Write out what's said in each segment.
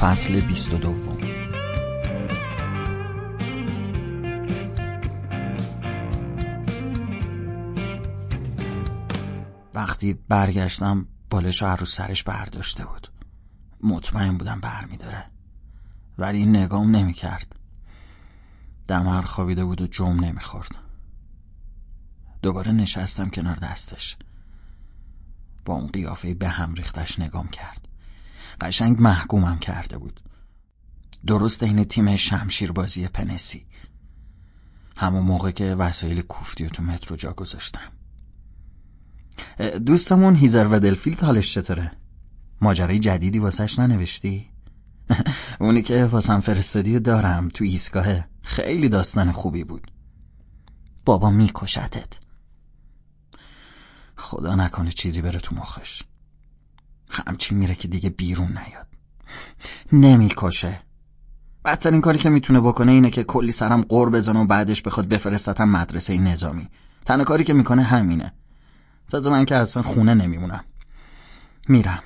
فصل بیست و دوم. وقتی برگشتم بالش رو سرش برداشته بود. مطمئن بودم برمیداره. ولی این نگام نمی‌کرد. دمر خوابیده بود و جم نمی‌خورد. دوباره نشستم کنار دستش. با اون قیافه به هم ریختش نگام کرد. قشنگ محکومم کرده بود. درست این تیم شمشیر بازی پنسی. همون موقع که وسایل کوفتی و تو مترو جا گذاشتم. دوستمون هیزر و دلفیلد حالش چطوره؟ ماجرای جدیدی واسش ننوشتی؟ اونی که واسم فرستادی و دارم تو ایستگاهه خیلی داستان خوبی بود. بابا میکشتت. خدا نکنه چیزی بره تو مخش. همچین میره که دیگه بیرون نیاد. نمی‌کشه. بدترین کاری که می‌تونه بکنه اینه که کلی سرم قور بزنه و بعدش بخواد بفرستتم مدرسه نظامی. تنها کاری که می‌کنه همینه. تازه من که اصلا خونه نمیمونم. میرم.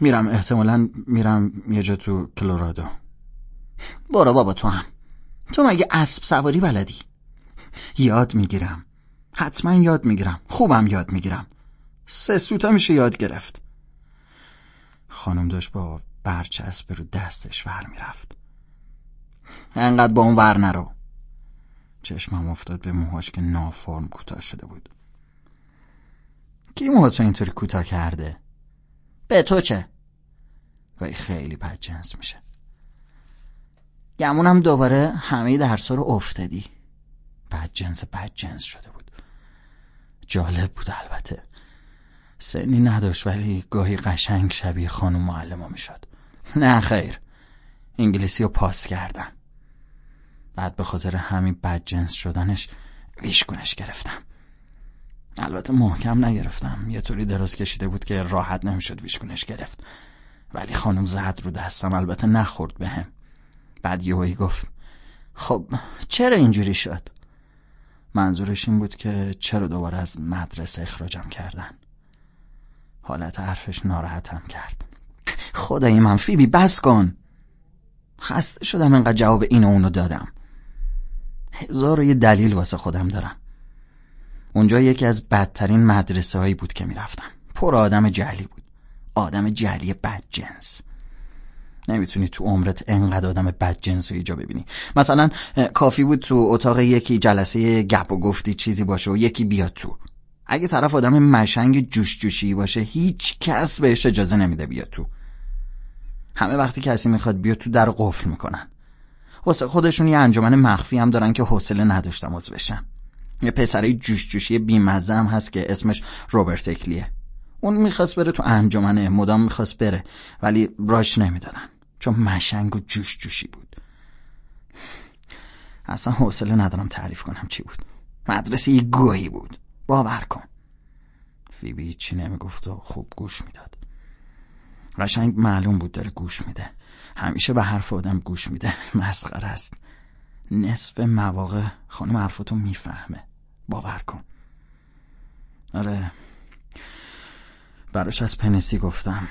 میرم احتمالا میرم یه جا تو کلورادو. برو بابا تو هم. تو مگه اسب سواری بلدی؟ یاد می‌گیرم. حتما یاد می‌گیرم. خوبم یاد می‌گیرم. سه سوتا میشه یاد گرفت. خانم داشت با برچسب رو دستش ور می‌رفت. انقدر با اون ور نرو. چشمم افتاد به موهاش که نافرم کوتاه شده بود. کی موهاتو اینطوری کوتاه کرده؟ به تو چه؟ گاهی خیلی بدجنس میشه. گمونم دوباره همه درسا رو افتادی. بدجنس بدجنس شده بود. جالب بود البته. سنی نداشت ولی گاهی قشنگ شبیه خانم معلمه می‌شد. نه خیر. انگلیسی رو پاس کردم بعد به خاطر همین بدجنس شدنش ویشگونش گرفتم. البته محکم نگرفتم. یه طوری دراز کشیده بود که راحت نمی‌شد ویشگونش گرفت. ولی خانم زد رو دستم البته نخورد بهم. به بعد یهویی گفت خب چرا اینجوری شد؟ منظورش این بود که چرا دوباره از مدرسه اخراجم کردن؟ حالت حرفش ناراحتم کرد. خدای من فیبی بس کن. خسته شدم انقدر جواب این و اونو دادم. هزار و یه دلیل واسه خودم دارم. اونجا یکی از بدترین مدرسه هایی بود که می‌رفتم. پر آدم جلی بود. آدم جلی بدجنس. نمی‌تونی تو عمرت انقدر آدم بدجنس رو ایجا ببینی. مثلا کافی بود تو اتاق یکی جلسه گپ و گفتی چیزی باشه و یکی بیاد تو. اگه طرف آدم مشنگ جوش جوشی باشه هیچ کس بهش اجازه نمیده بیاد تو. همه وقتی کسی می‌خواد بیاد تو در قفل می‌کنن. واسه خودشون یه انجمن مخفی هم دارن که حوصله نداشتم از بشم یه پسره جوش جوشی بیمزه هم هست که اسمش روبرت اکلیه. اون می‌خواست بره تو انجمنه مدام می‌خواست بره ولی راش نمی‌دادن چون مشنگ و جوش جوشی بود. اصلا حوصله ندارم تعریف کنم چی بود. مدرسه یه گوهی بود. باور کن. فیبی چی نمی‌گفت و خوب گوش می‌داد. قشنگ معلوم بود داره گوش میده. همیشه به حرف آدم گوش میده. مسخره است. نصف مواقع خانم حرفتو می‌فهمه. باور کن. آره. براش از پنسی گفتم.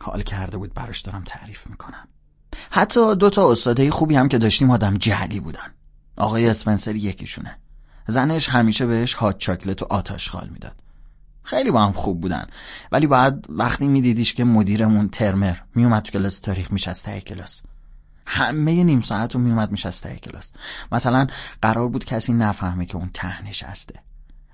حال کرده بود براش دارم تعریف می‌کنم. حتی دو تا استاده خوبی هم که داشتیم آدم جهلی بودن. آقای اسپنسر یکیشونه. زنش همیشه بهش هات چاکلت و آتش خال می‌داد. خیلی با هم خوب بودن. ولی بعد وقتی میدیدیش که مدیرمون ترمر میومد تو کلاس تاریخ میشسته کلاس. همه نیم ساعت رو میومد میشسته کلاس. مثلا قرار بود کسی نفهمه که اون ته نشسته.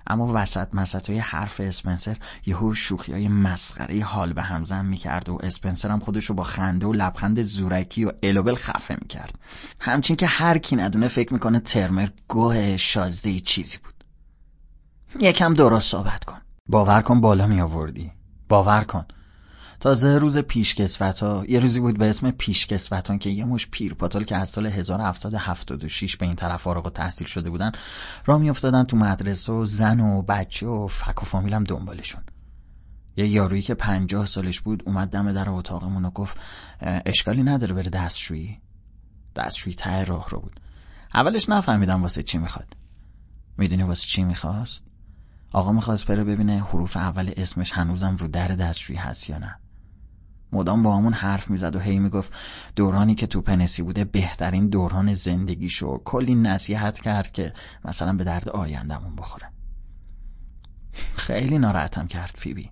اما وسط مسط های حرف اسپنسر یهو شوخی های مسخره حال به همزن می‌کرد و اسپنسر هم خودش رو با خنده و لبخند زورکی و الوبل خفه می‌کرد. همچین که هر کی ندونه فکر می‌کنه ترمر گوه شازده چیزی بود. یکم درست صحبت کن. باور کن بالا می آوردی باور کن. تازه روز پیشکسوت ها یه روزی بود به اسم پیشکسوتان که یه مش پیرپاتل که از سال 1776 به این طرف فارغ تحصیل شده بودن را میافتادن تو مدرسه و زن و بچه و فک و فامیلم دنبالشون. یه یارویی که پنجاه سالش بود اومد دم در اتاقمون و گفت اشکالی نداره بره دستشویی. دستشویی ته راه رو بود. اولش نفهمیدم واسه چی می‌خواد. می‌دونی واسه چی می‌خواست؟ آقا می‌خواست بره ببینه حروف اول اسمش هنوزم رو در دستشویی هست یا نه. مدام با همون حرف می‌زد و هی می‌گفت دورانی که تو پنسی بوده بهترین دوران زندگیشو کلی نصیحت کرد که مثلا به درد آیندمون بخوره. خیلی ناراحتم کرد فیبی.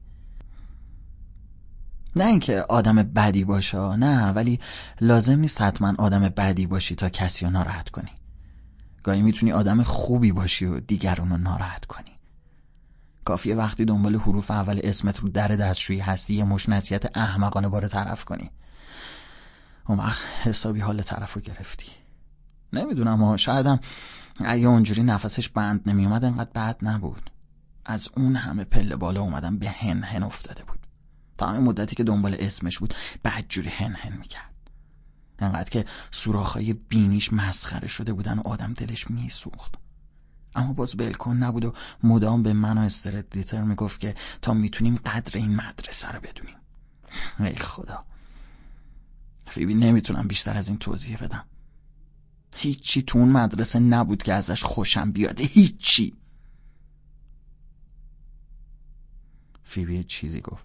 نه اینکه آدم بدی باشه نه ولی لازم نیست حتما آدم بدی باشی تا کسی رو ناراحت کنی. گاهی می‌تونی آدم خوبی باشی و دیگرون رو ناراحت کنی. کافیه وقتی دنبال حروف اول اسمت رو در دستشویی هستی یه مش نصیحت احمقانه باره طرف کنی. اون وقت حسابی حال طرف رو گرفتی. نمی‌دونم شایدم اگه اونجوری نفسش بند نمیومد انقدر بد نبود. از اون همه پله بالا اومدم به هن هن افتاده بود. تا همه مدتی که دنبال اسمش بود بدجوری هن هن می‌کرد. انقدر که سوراخهای بینیش مسخره شده بودن و آدم دلش میسوخت. اما باز بلکن نبود و مدام به من و استرت دیتر می‌گفت که تا می‌تونیم قدر این مدرسه رو بدونیم. ای خدا. فیبی نمی‌تونم بیشتر از این توضیح بدم. هیچی تو اون مدرسه نبود که ازش خوشم بیاده هیچی. فیبی چیزی گفت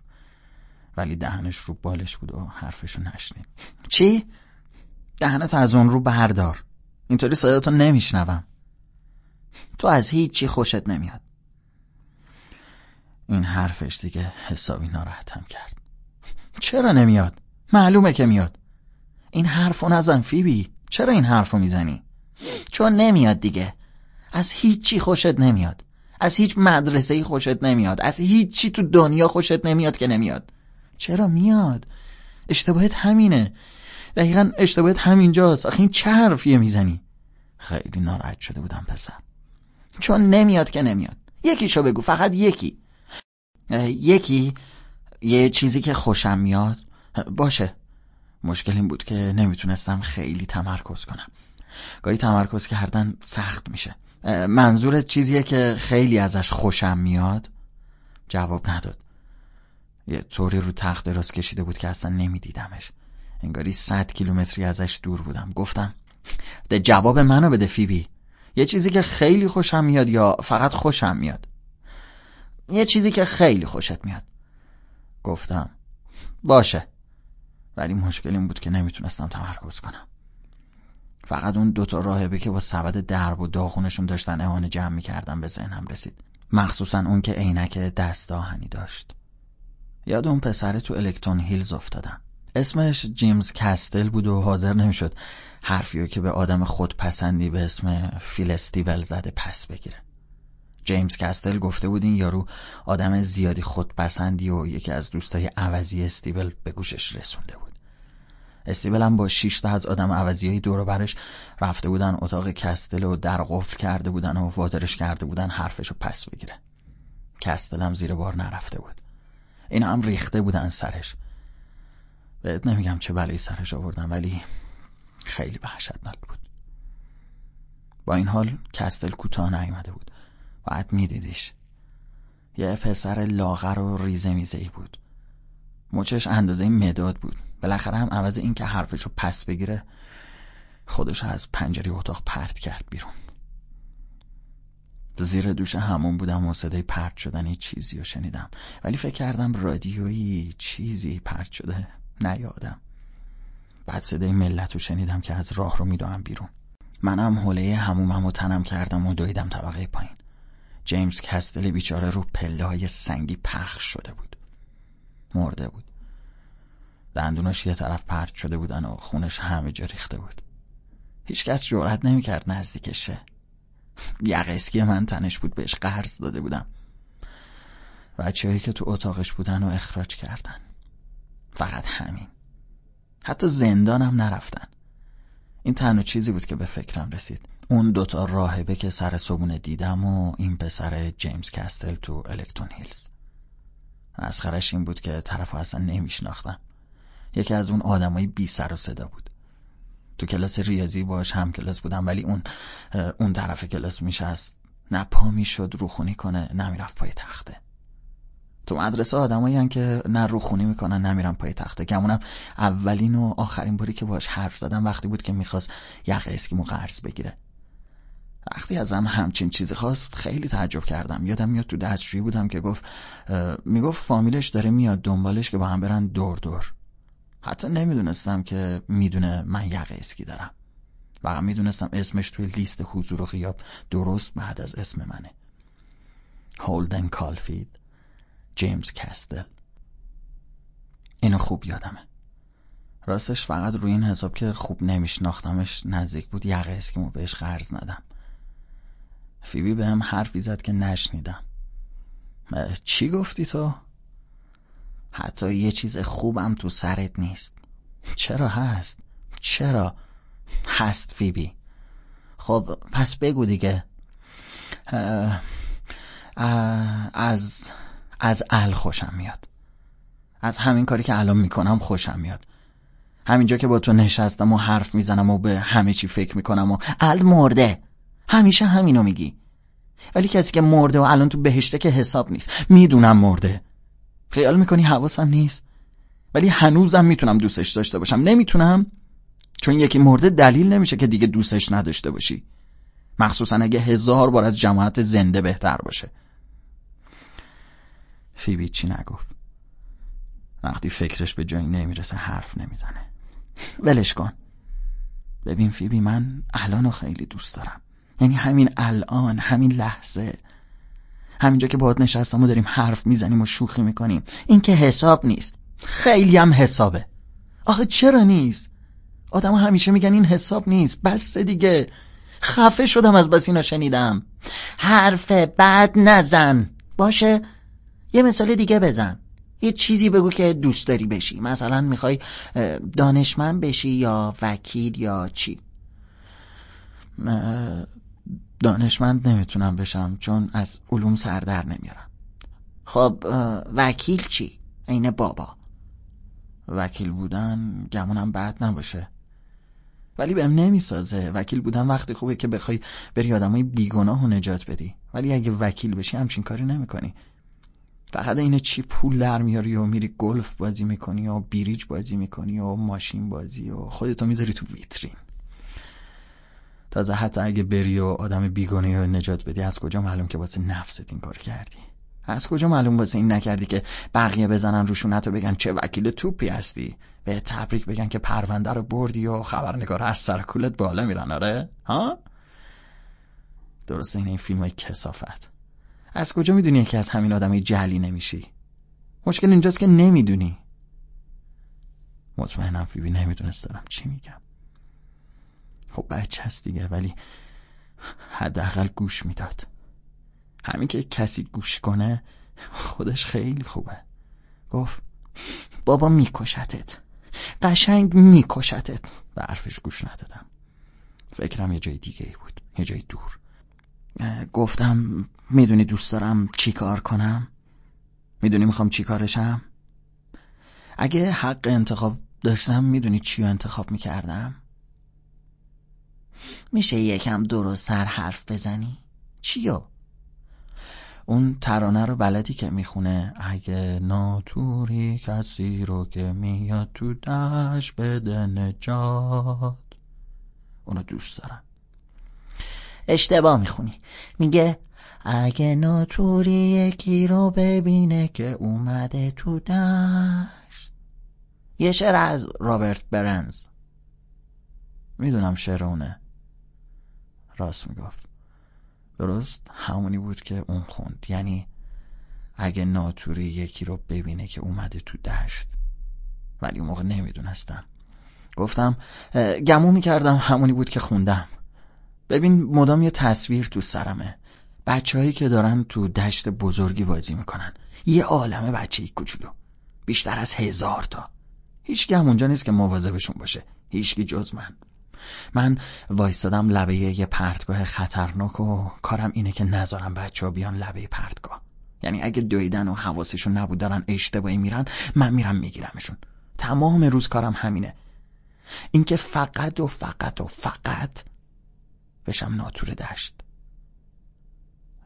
ولی دهنش رو بالش بود و حرفشو نشنید. چی؟ دهنتو از اون رو بردار. اینطوری صداتو نمیشنوم. تو از هیچی خوشت نمیاد. این حرفش دیگه حسابی ناراحتم کرد. چرا نمیاد؟ معلومه که میاد. این حرفو نزن فیبی. چرا این حرفو می‌زنی؟ چون نمیاد دیگه. از هیچی خوشت نمیاد. از هیچ مدرسه خوشت نمیاد. از هیچی تو دنیا خوشت نمیاد که نمیاد. چرا میاد؟ اشتباهت همینه. دقیقا اشتباهت همینجاست. آخه این چه حرفیه می‌زنی؟ خیلی ناراحت شده بودم پسر. چون نمیاد که نمیاد. یکیشو بگو فقط یکی. یکی یه چیزی که خوشم میاد. باشه. مشکل این بود که نمی‌تونستم خیلی تمرکز کنم. گاهی تمرکز کردن سخت میشه. منظورت چیزیه که خیلی ازش خوشم میاد؟ جواب نداد. یه طوری رو تخت دراز کشیده بود که اصلا نمیدیدمش. انگاری صد کیلومتری ازش دور بودم. گفتم ده جواب منو بده فیبی. یه چیزی که خیلی خوشم میاد یا فقط خوشم میاد؟ یه چیزی که خیلی خوشت میاد. گفتم باشه ولی مشکل این بود که نمی‌تونستم تمرکز کنم. فقط اون دوتا راهبه که با سبد درب و داخونشون داشتن اهانه جمع می‌کردن به ذهنم رسید. مخصوصا اون که عینک دست آهنی داشت. یاد اون پسر تو الکترون هیلز افتادم. اسمش جیمز کستل بود و حاضر نمی‌شد حرفیو که به آدم خودپسندی به اسم فیل زده پس بگیره. جیمز کستل گفته بود این یارو آدم زیادی خودپسندی و یکی از دوستای عوضی استیبل به گوشش رسونده بود. استیبل هم با شیش تا از آدم عوضی دور برش رفته بودن اتاق کستل و در قفل کرده بودن و وادرش کرده بودن حرفشو پس بگیره. کستل هم زیر بار نرفته بود. این هم ریخته بودن سرش. بهت نمیگم چه بلایی سرش آوردن ولی خیلی وحشتناک بود. با این حال کستل کوتاه نیامده بود. باید میدیدیش. یه پسر لاغر و ریزه میزه ای بود. مچش اندازه مداد بود. بالاخره هم عوض این که حرفشو پس بگیره خودش از پنجره اتاق پرت کرد بیرون. زیر دوش همون بودم و صدای پرت شدن چیزی رو شنیدم. ولی فکر کردم رادیویی چیزی پرت شده. نیادم. بعد صدای ملت رو شنیدم که از راه رو میدوهم بیرون. منم حوله همومم و تنم کردم و دویدم طبقه پایین. جیمز کستل بیچاره رو پله های سنگی پخش شده بود. مرده بود. دندوناش یه طرف پرت شده بودن و خونش همه جا ریخته بود. هیچکس جرأت نمی‌کرد نزدیکشه. یقه من تنش بود بهش قرض داده بودم. بچههایی که تو اتاقش بودن و اخراج کردن. فقط همین. حتی زندانم نرفتن. این تنها چیزی بود که به فکرم رسید. اون دوتا راهبه که سر صبونه دیدم و این پسر جیمز کستل تو الکتون هیلز. خرش این بود که طرف اصلا نمیشناختم. یکی از اون آدمای بی سر و صدا بود. تو کلاس ریاضی باش هم کلاس بودم ولی اون اون طرف کلاس میشست. نه پا می‌شد روخونی کنه نمی‌رفت پای تخته. تو مدرسه آدمایی که نه روخونی می‌کنن نمیرن پای تخته. گمونم اولین و آخرین باری که باش حرف زدم وقتی بود که می‌خواست یقه اسکیمو قرض بگیره. وقتی ازم همچین چیزی خواست خیلی تعجب کردم. یادم میاد تو دستشویی بودم که گفت می‌گفت فامیلش داره میاد دنبالش که با هم برن دور دور. حتی نمی‌دونستم که می‌دونه من یقه اسکی دارم. فقط می‌دونستم اسمش توی لیست حضور و غیاب درست بعد از اسم منه. هولدن کالفید جیمز کستل اینو خوب یادمه. راستش فقط روی این حساب که خوب نمیشناختمش نزدیک بود یقه اسکیمو بهش قرض ندم. فیبی به هم حرفی زد که نشنیدم. چی گفتی تو؟ حتی یه چیز خوبم تو سرت نیست. چرا هست؟ چرا؟ هست فیبی. خب پس بگو دیگه. از از ال خوشم میاد. از همین کاری که الان می‌کنم خوشم میاد. همینجا که با تو نشستم و حرف می‌زنم و به همه چی فکر می‌کنم و ال مرده. همیشه همینو میگی. ولی کسی که مرده و الان تو بهشته که حساب نیست. می‌دونم مرده. خیال می‌کنی حواسم نیست؟ ولی هنوزم می‌تونم دوستش داشته باشم. نمی‌تونم. چون یکی مرده دلیل نمیشه که دیگه دوستش نداشته باشی. مخصوصا اگه هزار بار از جماعت زنده بهتر باشه. فیبی چی نگفت. وقتی فکرش به جایی نمی‌رسه حرف نمی‌زنه. ولش کن. ببین فیبی من الانو خیلی دوست دارم. یعنی همین الان همین لحظه. همینجا که باهات نشستم و داریم حرف می‌زنیم و شوخی می‌کنیم. این که حساب نیست. خیلی هم حسابه. آخه چرا نیست؟ آدم همیشه میگن این حساب نیست. بس دیگه. خفه شدم از بس اینا شنیدم. حرف بد نزن. باشه؟ یه مثال دیگه بزن. یه چیزی بگو که دوست داری بشی. مثلا می‌خوای دانشمند بشی یا وکیل یا چی؟ دانشمند نمی‌تونم بشم چون از علوم سر در نمیارم. خب وکیل چی؟ عین بابا. وکیل بودن گمونم بد نباشه. ولی بهم نمی‌سازه. وکیل بودن وقتی خوبه که بخوای بری آدمای بیگناه و نجات بدی. ولی اگه وکیل بشی همچین کاری نمی‌کنی. فقط اینه چی پول در میاری و میری گلف بازی می‌کنی و بیریج بازی می‌کنی و ماشین بازی و خودتو می‌ذاری تو ویترین. تازه حتی اگه بری و آدم بیگانه و نجات بدی از کجا معلوم که واسه نفست این کار کردی؟ از کجا معلوم واسه این نکردی که بقیه بزنن روشونت و بگن چه وکیل توپی هستی؟ به تبریک بگن که پرونده رو بردی و خبرنگار از سر کولت بالا میرن آره؟ ها؟ درسته این این فیلم های کسافت. از کجا می‌دونی که از همین آدمی جلی نمیشی؟ مشکل اینجاست که نمی‌دونی. مطمئنم فیبی نمی‌دونست دارم چی میگم. خب بچه هست دیگه ولی حداقل گوش می‌داد. همین که کسی گوش کنه خودش خیلی خوبه. گفت بابا میکشتت. قشنگ میکشتت. به حرفش گوش ندادم. فکرم یه جای دیگه ای بود یه جای دور. گفتم می‌دونی دوست دارم چی کار کنم؟ می‌دونی می‌خوام چی کارشم اگه حق انتخاب داشتم می‌دونی چی انتخاب می‌کردم؟ میشه یکم درستتر حرف بزنی؟ چیو؟ اون ترانه رو بلدی که می‌خونه اگه ناتوری کسی رو که میاد تو دش بده نجات. اونو دوست دارم. اشتباه می‌خونی. میگه اگه ناتوری یکی رو ببینه که اومده تو دشت. یه شعر از رابرت برنز. می‌دونم شعر اونه. راست می‌گفت. درست همونی بود که اون خوند. یعنی اگه ناتوری یکی رو ببینه که اومده تو دشت. ولی اون موقع نمی‌دونستم. گفتم گمو می‌کردم همونی بود که خوندم. ببین مدام یه تصویر تو سرمه. بچههایی که دارن تو دشت بزرگی بازی می‌کنن. یه عالمه بچه کوچولو. بیشتر از هزار تا. هیچ هم اونجا نیست که مواظبشون باشه. هیچکی جز من. من وایستادم لبه یه پرتگاه خطرناک و کارم اینه که نذارم بچه ها بیان لبه پرتگاه. یعنی اگه دویدن و حواسشون نبود دارن اشتباهی میرن من میرم میگیرمشون. تمام روز کارم همینه. اینکه فقط و فقط و فقط بشم ناتور دشت.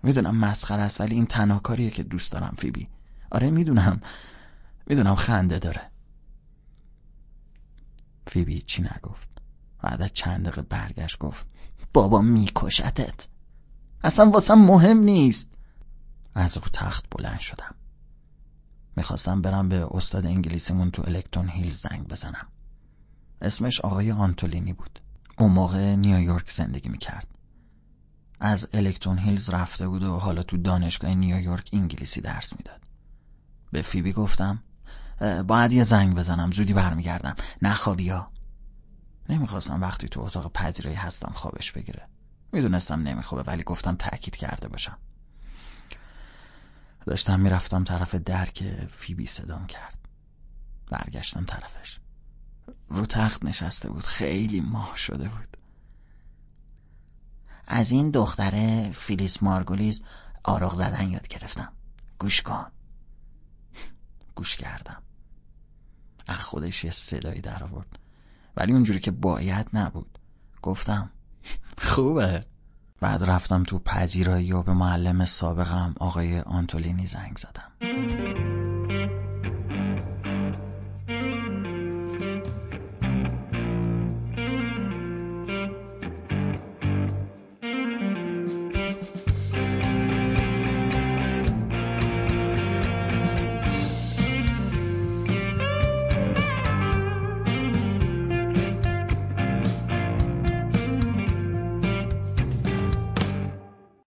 می‌دونم مسخره است ولی این تنها کاریه که دوست دارم فیبی. آره می‌دونم. می‌دونم خنده داره. فیبی چی نگفت؟ بعد چند دقیقه برگشت گفت بابا میکشتت. اصلا واسم مهم نیست. از رو تخت بلند شدم. می‌خواستم برم به استاد انگلیسیمون تو الکترون هیل زنگ بزنم. اسمش آقای آنتولینی بود. اون موقع نیویورک زندگی می‌کرد. از الکترون هیلز رفته بود و حالا تو دانشگاه نیویورک انگلیسی درس می‌داد. به فیبی گفتم باید یه زنگ بزنم زودی برمیگردم. نخوابی ها نمی‌خواستم وقتی تو اتاق پذیرایی هستم خوابش بگیره. می‌دونستم نمیخوابه ولی گفتم تأکید کرده باشم. داشتم می‌رفتم طرف در که فیبی صدام کرد. برگشتم طرفش. رو تخت نشسته بود. خیلی ماه شده بود. از این دختره فیلیس مارگولیز آراغ زدن یاد گرفتم. گوش کن. گوش کردم. از خودش یه صدایی در آورد. ولی اونجوری که باید نبود. گفتم خوبه. بعد رفتم تو پذیرایی و به معلم سابقم آقای آنتولینی زنگ زدم.